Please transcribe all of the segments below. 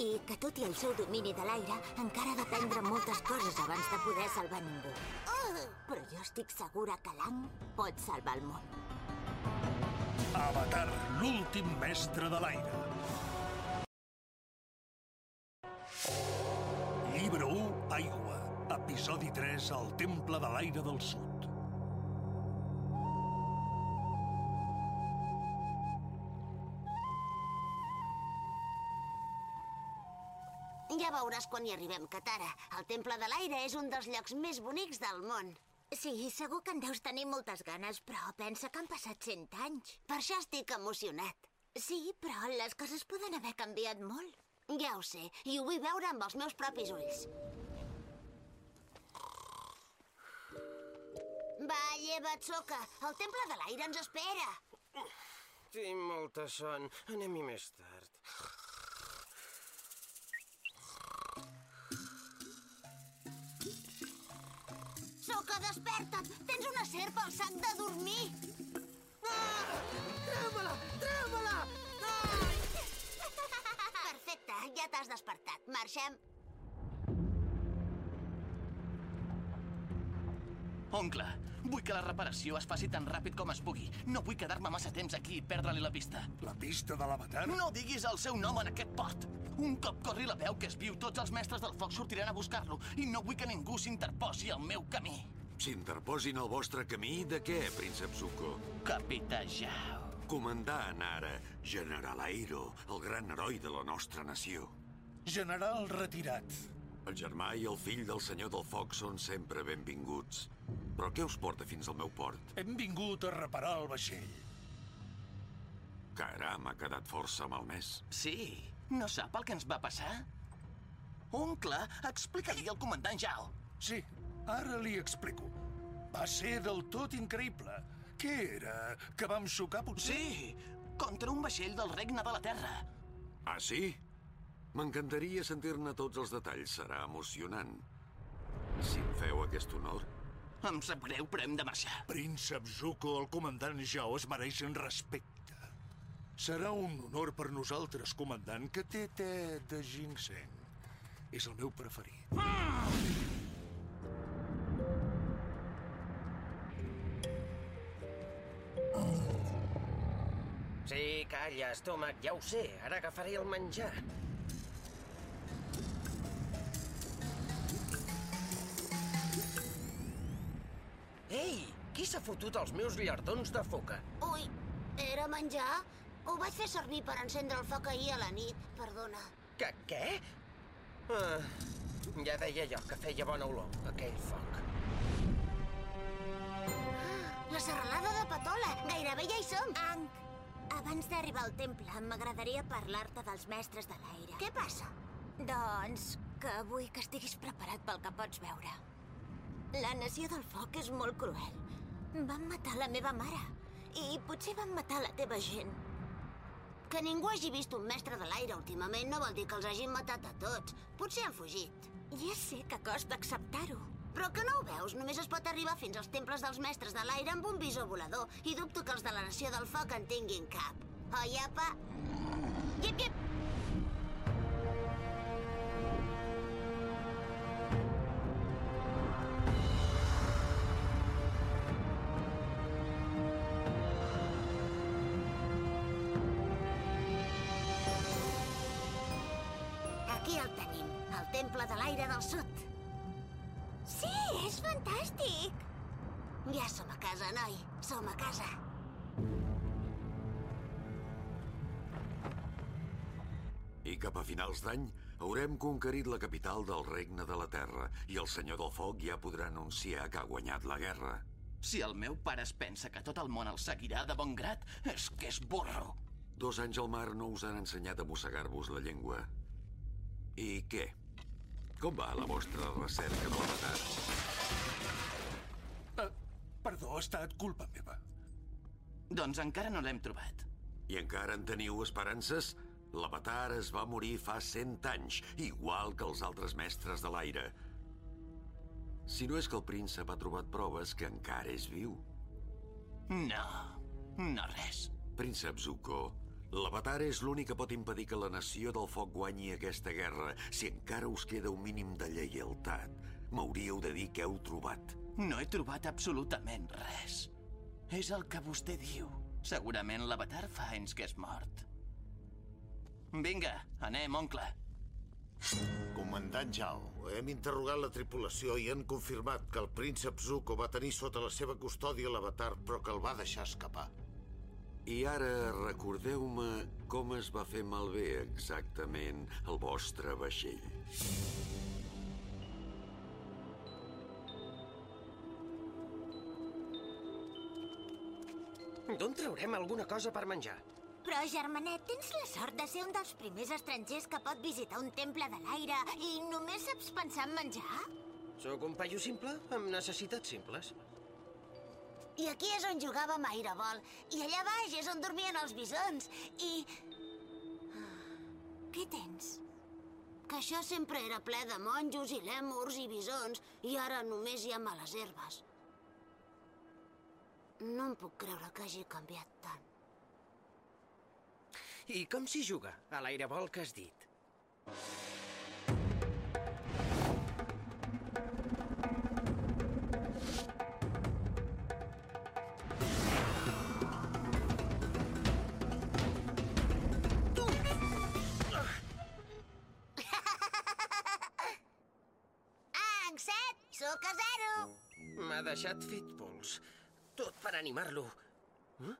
I que tot i el seu domini de l'aire, encara ha d'aprendre moltes coses abans de poder salvar ningú. Però jo estic segura que l'Ang pot salvar el món. Avatar, l'últim mestre de l'aire. Llibre 1, Aigua. Episodi 3, El Temple de l'Aire del Sud. Veuràs quan hi arribem, Katara. El Temple de l'Aire és un dels llocs més bonics del món. Sí, segur que en deus tenir moltes ganes, però pensa que han passat cent anys. Per això estic emocionat. Sí, però les coses poden haver canviat molt. Ja ho sé, i ho vull veure amb els meus propis ulls. Va, lleva't, Soca. El Temple de l'Aire ens espera. Tinc molta son. Anem-hi més tard. Soca, desperta't! Tens una serp al sac de dormir! Ah! Treu-me-la! Treu-me-la! Perfecte, ja t'has despertat. Marxem. Oncle, vull que la reparació es faci tan ràpid com es pugui. No vull quedar-me massa temps aquí i perdre-li la pista. La pista de l'avatar? No diguis el seu nom en aquest port. Un cop corri la veu que es viu, tots els mestres del foc sortiran a buscar-lo i no vull que ningú s'interposi al meu camí. S'interposin al vostre camí de què, príncep Zuko? Capità Jao. Comandant ara, General Airo, el gran heroi de la nostra nació. General retirat. El germà i el fill del senyor del foc són sempre benvinguts. Però què us porta fins al meu port? Hem vingut a reparar el vaixell. Caram, ha quedat força malmès. Sí, no sap el que ens va passar? Oncle, explica-li al comandant Jao. Sí, ara li explico. Va ser del tot increïble. Què era? Que vam xocar potser? Sí, contra un vaixell del regne de la Terra. Ah, sí? M'encantaria sentir-ne tots els detalls. Serà emocionant. Si em feu aquest honor... Em sap greu, però hem de marxar. Príncep Zuko, el comandant Jao es mereixen respecte. Serà un honor per nosaltres, comandant, que té te de ginseng. És el meu preferit. Sí, calla, estómac, ja ho sé. Ara agafaré el menjar. Ei, qui s'ha fotut els meus llardons de foca? Ui, era menjar? Ho vaig fer servir per encendre el foc ahir a la nit. Perdona. Que què? Ah, ja deia jo que feia bona olor, aquell foc. La serralada de Patola! Gairebé ja hi som! Ang, abans d'arribar al temple, m'agradaria parlar-te dels mestres de l'aire. Què passa? Doncs que vull que estiguis preparat pel que pots veure. La nació del foc és molt cruel. Van matar la meva mare i potser van matar la teva gent. Que ningú hagi vist un mestre de l'aire últimament no vol dir que els hagin matat a tots. Potser han fugit. Ja sé que costa acceptar-ho. Però que no ho veus? Només es pot arribar fins als temples dels mestres de l'aire amb un visor volador i dubto que els de la Nació del Foc en tinguin cap. Oi, apa? Yip, yip! Temple de l'Aire del Sud. Sí, és fantàstic! Ja som a casa, noi. Som a casa. I cap a finals d'any haurem conquerit la capital del regne de la Terra i el senyor del foc ja podrà anunciar que ha guanyat la guerra. Si el meu pare es pensa que tot el món el seguirà de bon grat, és que és burro. Dos anys al mar no us han ensenyat a mossegar-vos la llengua. I què? Com va la vostra recerca amb l'avatar? Uh, perdó, ha estat culpa meva. Doncs encara no l'hem trobat. I encara en teniu esperances? L'avatar es va morir fa cent anys, igual que els altres mestres de l'aire. Si no és que el príncep ha trobat proves que encara és viu. No, no res. Príncep Zuko, l'avatar és l'únic que pot impedir que la nació del foc guanyi aquesta guerra. Si encara us queda un mínim de lleialtat, m'hauríeu de dir què heu trobat. No he trobat absolutament res. És el que vostè diu. Segurament l'avatar fa anys que és mort. Vinga, anem, oncle. Comandant Jao, hem interrogat la tripulació i han confirmat que el príncep Zuko va tenir sota la seva custòdia l'avatar, però que el va deixar escapar. I ara recordeu-me com es va fer malbé exactament el vostre vaixell. D'on traurem alguna cosa per menjar? Però, germanet, tens la sort de ser un dels primers estrangers que pot visitar un temple de l'aire i només saps pensar en menjar? Sóc un paio simple, amb necessitats simples. I aquí és on jugàvem a airebol. I allà baix és on dormien els bisons. I... Què tens? que això sempre era ple de monjos i lèmurs i bisons, i ara només hi ha males herbes. No em puc creure que hagi canviat tant. I com s'hi juga, a l'airebol que has dit? Animar-lo. Eh?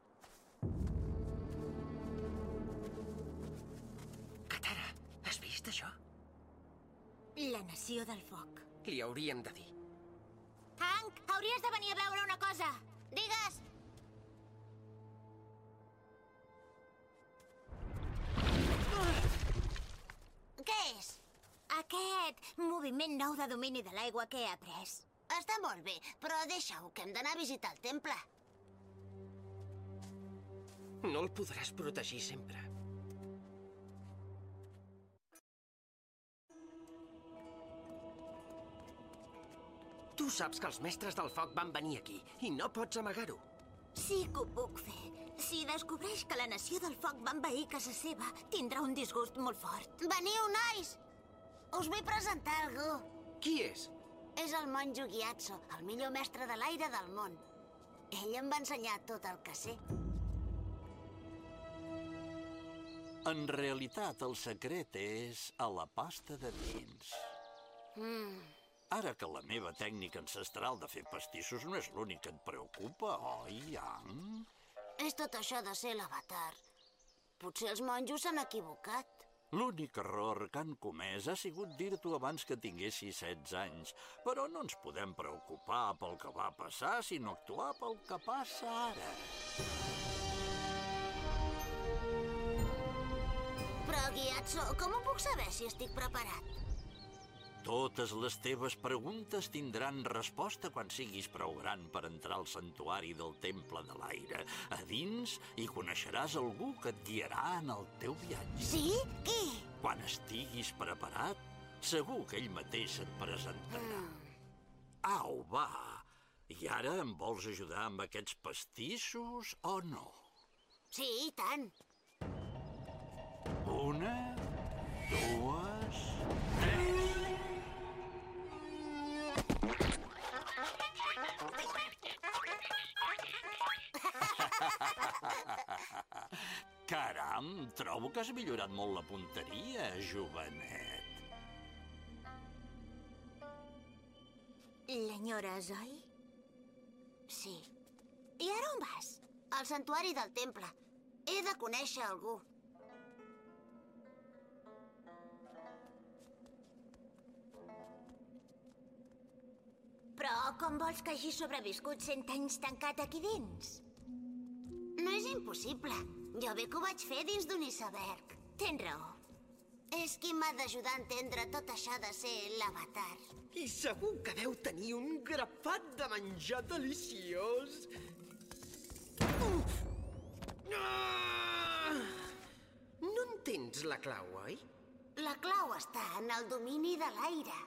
Katara, has vist això? La nació del foc. Li hauríem de dir. Hank, hauries de venir a veure una cosa. Digues. Què és? Aquest moviment nou de domini de l'aigua que he après. Està molt bé, però deixa-ho, que hem d'anar a visitar el temple. No el podràs protegir sempre. Tu saps que els mestres del foc van venir aquí i no pots amagar-ho. Sí que ho puc fer. Si descobreix que la nació del foc va envair casa seva, tindrà un disgust molt fort. Veniu, nois! Us vull presentar algú. Qui és? És el monjo Gyatso, el millor mestre de l'aire del món. Ell em va ensenyar tot el que sé. En realitat, el secret és a la pasta de dins. Ara que la meva tècnica ancestral de fer pastissos no és l'únic que et preocupa, oi, Yang? És tot això de ser l'avatar. Potser els monjos s'han equivocat. L'únic error que han comès ha sigut dir-t'ho abans que tinguessis 16 anys. Però no ens podem preocupar pel que va passar, sinó actuar pel que passa ara. Gyatso, com ho puc saber si estic preparat? Totes les teves preguntes tindran resposta quan siguis prou gran per entrar al santuari del Temple de l'Aire. A dins hi coneixeràs algú que et guiarà en el teu viatge. Sí? Qui? Quan estiguis preparat, segur que ell mateix et presentarà. Au, va! I ara em vols ajudar amb aquests pastissos o no? Sí, i tant. Una, dues, tres. Caram, trobo que has millorat molt la punteria, jovenet. L'enyores, oi? Sí. I ara on vas? Al santuari del temple. He de conèixer algú. Però com vols que hagi sobreviscut cent anys tancat aquí dins? No és impossible. Jo bé que ho vaig fer dins d'un iceberg. Tens raó. És qui m'ha d'ajudar a entendre tot això de ser l'avatar. I segur que deu tenir un grapat de menjar deliciós. Uf! Ah! No entens la clau, oi? La clau està en el domini de l'aire.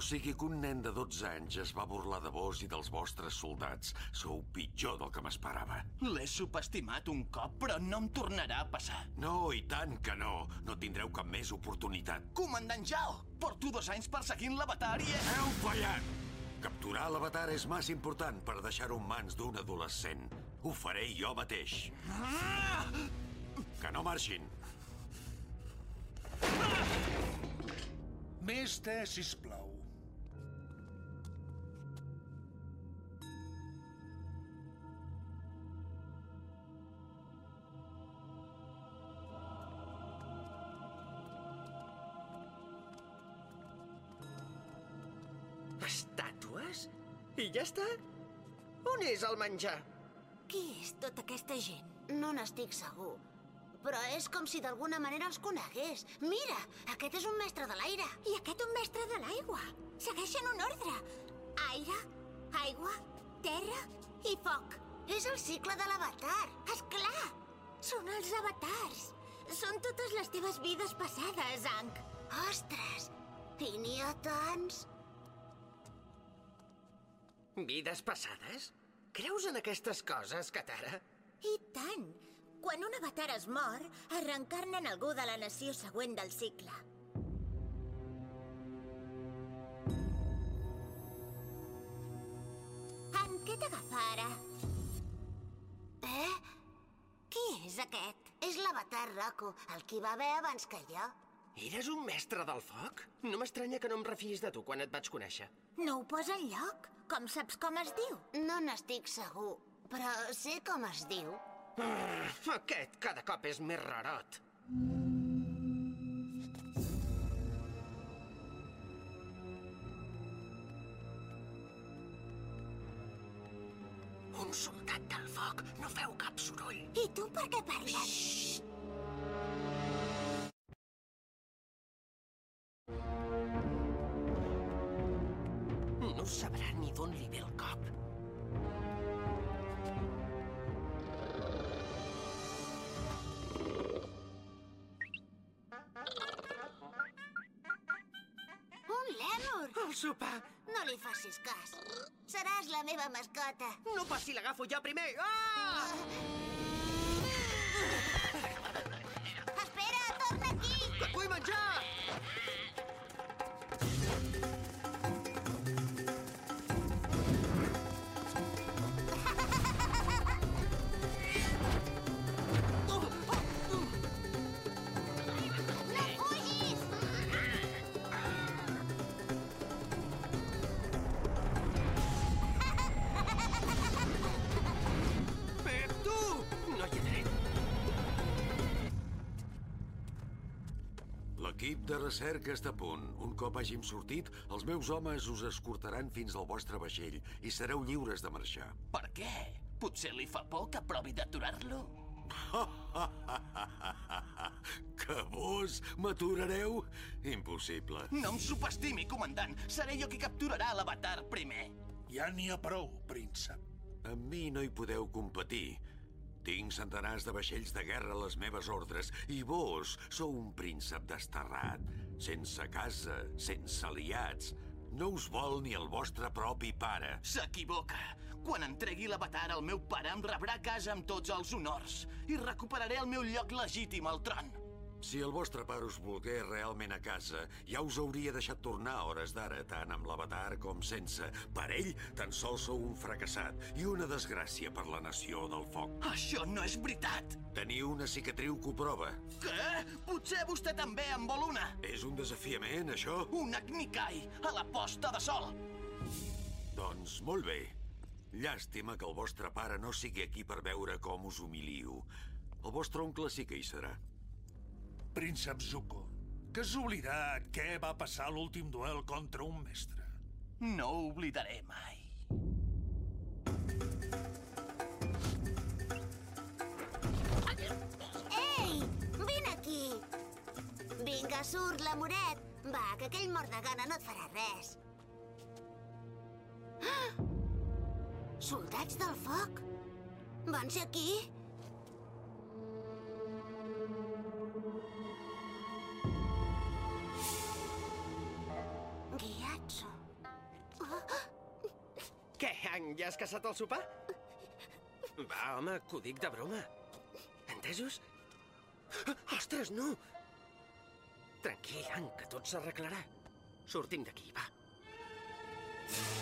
O sigui que un nen de 12 anys es va burlar de vos i dels vostres soldats. Sou pitjor del que m'esperava. L'he subestimat un cop, però no em tornarà a passar. No, i tant que no. No tindreu cap més oportunitat. Comandant Jao, porto dos anys perseguint l'avatar i... he- Heu fallat! Capturar l'avatar és massa important per deixar-ho en mans d'un adolescent. Ho faré jo mateix. Que no marxin. Més te, sisplau. I ja està? On és el menjar? Qui és tota aquesta gent? No n'estic segur. Però és com si d'alguna manera els conegués. Mira, aquest és un mestre de l'aire. I aquest un mestre de l'aigua. Segueixen un ordre. Aire, aigua, terra i foc. És el cicle de l'avatar. És clar! Són els avatars. Són totes les teves vides passades, Ank. Ostres! I n'hi ha tants. Vides passades? Creus en aquestes coses, Katara? I tant! Quan un avatar es mor, es reencarna en algú de la nació següent del cicle. En què t'agafa ara? Eh? Qui és aquest? És l'avatar Rocco, el qui va haver abans que jo. Eres un mestre del foc? No m'estranya que no em refiïs de tu quan et vaig conèixer. No ho posa enlloc? Com saps com es diu? No n'estic segur, però sé com es diu. Ah, aquest cada cop és més rarot. Un soldat del foc, no feu cap soroll. I tu per què parles? No de recerca està a punt. Un cop hàgim sortit, els meus homes us escortaran fins al vostre vaixell i sereu lliures de marxar. Per què? Potser li fa por que provi d'aturar-lo? que vos m'aturareu? Impossible. No em subestimi, comandant. Seré jo qui capturarà l'avatar primer. Ja n'hi ha prou, príncep. Amb mi no hi podeu competir. Tinc centenars de vaixells de guerra a les meves ordres i vos sou un príncep desterrat, sense casa, sense aliats. No us vol ni el vostre propi pare. S'equivoca. Quan entregui l'avatar, el meu pare em rebrà a casa amb tots els honors i recuperaré el meu lloc legítim al tron. Si el vostre pare us volgués realment a casa, ja us hauria deixat tornar a hores d'ara, tant amb l'avatar com sense. Per ell, tan sols sou un fracassat i una desgràcia per la nació del foc. Això no és veritat! Teniu una cicatriu que ho prova. Què? Potser vostè també en vol una! És un desafiament, això? Un Agnikai, a la posta de sol! Doncs molt bé. Llàstima que el vostre pare no sigui aquí per veure com us humiliu. El vostre oncle sí que hi serà. Príncep Zuko, que has oblidat què va passar l'últim duel contra un mestre. No ho oblidaré mai. Ei! Vine aquí! Vinga, surt, l'amoret! Va, que aquell mort de gana no et farà res. Ah! Soldats del foc? Van ser aquí? Què, ja has caçat el sopar? Va, home, que ho dic de broma. Entesos? Ostres, no! Tranquil, Ang, que tot s'arreglarà. Sortim d'aquí, va. Lang!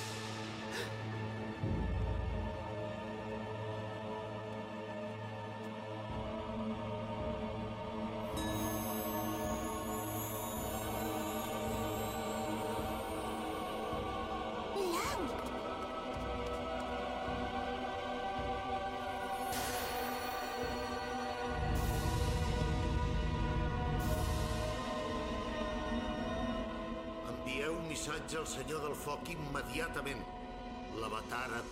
Envieu un missatge al senyor del foc immediatament. L'avatar ha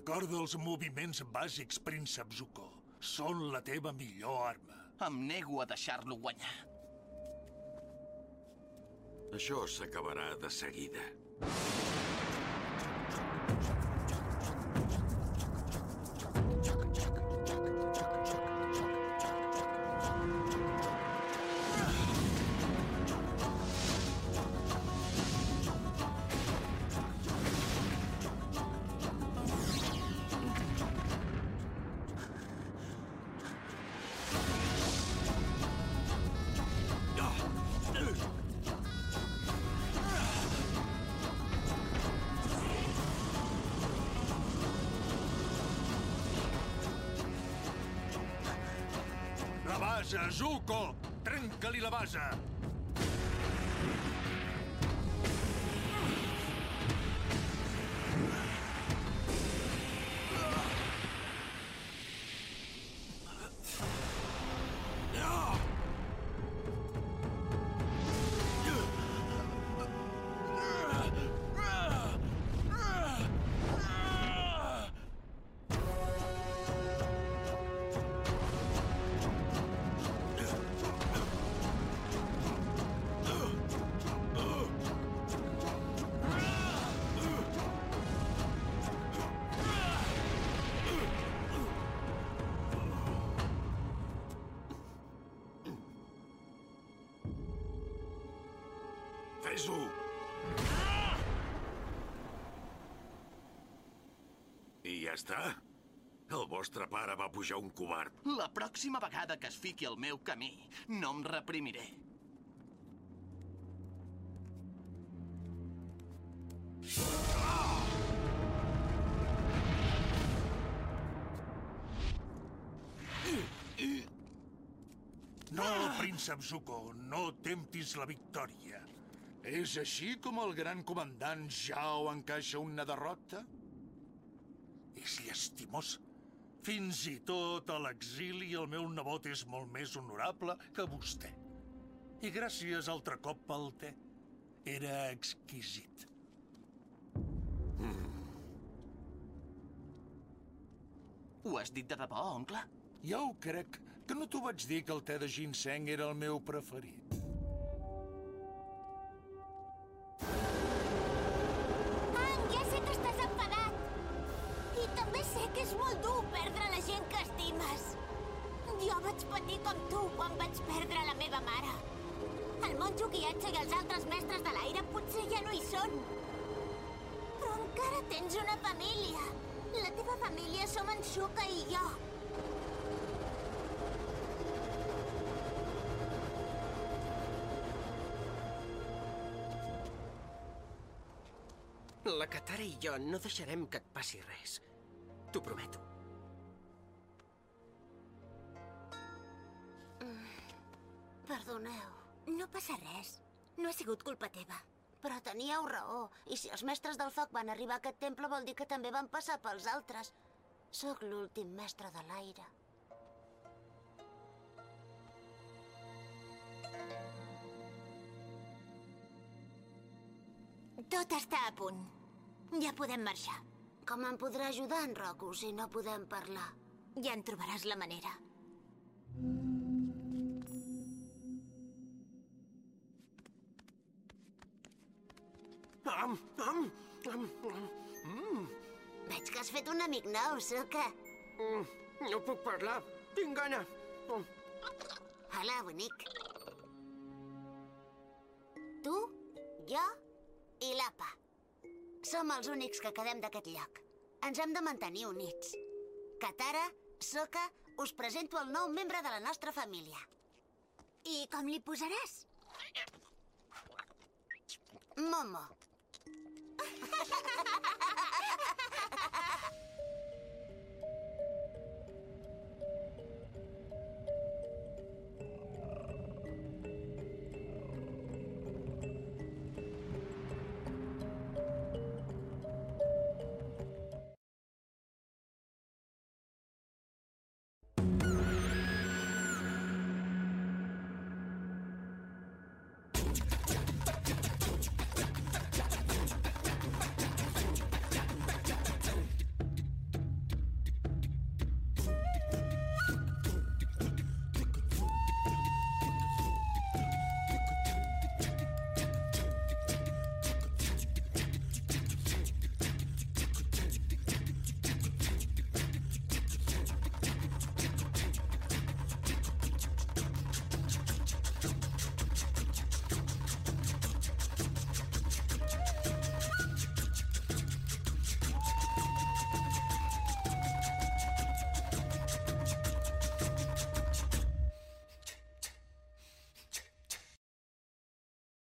Recorda els moviments bàsics, príncep Zuko. Són la teva millor arma. Em nego a deixar-lo guanyar. Això s'acabarà de seguida. Base, Zuko! Trenca-li la base! Fes-ho! I ja està. El vostre pare va pujar un covard. La pròxima vegada que es fiqui al meu camí, no em reprimiré. No, príncep Zuko, no temptis la victòria. És així com el gran comandant Zhao encaixa una derrota? És llastimós Fins i tot a l'exili el meu nebot és molt més honorable que vostè. I gràcies altre cop pel te. Era exquisit. Ho has dit de debò, oncle? Ja ho crec, que no t'ho vaig dir que el te de ginseng era el meu preferit. Sé que és molt dur perdre la gent que estimes. Jo vaig patir com tu quan vaig perdre la meva mare. El monjo guiatge i els altres mestres de l'aire potser ja no hi són. Però encara tens una família. La teva família som en Shuka i jo. La Katara i jo no deixarem que et passi res. T'ho prometo. Perdoneu, No passa res. No ha sigut culpa teva. però teníeu raó. I si els mestres del foc van arribar a aquest temple vol dir que també van passar pels altres. Sóc l'últim mestre de l'aire. Tot està a punt. Ja podem marxar. Com em podrà ajudar en Roku si no podem parlar? Ja en trobaràs la manera. Am, am, am, am. Veig que has fet un amic nou, Suka. Mm, no puc parlar. Tinc gana. Mm. Hola, bonic. Tu, jo i l'Apa. Som els únics que quedem d'aquest lloc. Ens hem de mantenir units. Katara, Soka, us presento el nou membre de la nostra família. I com li posaràs? Momo.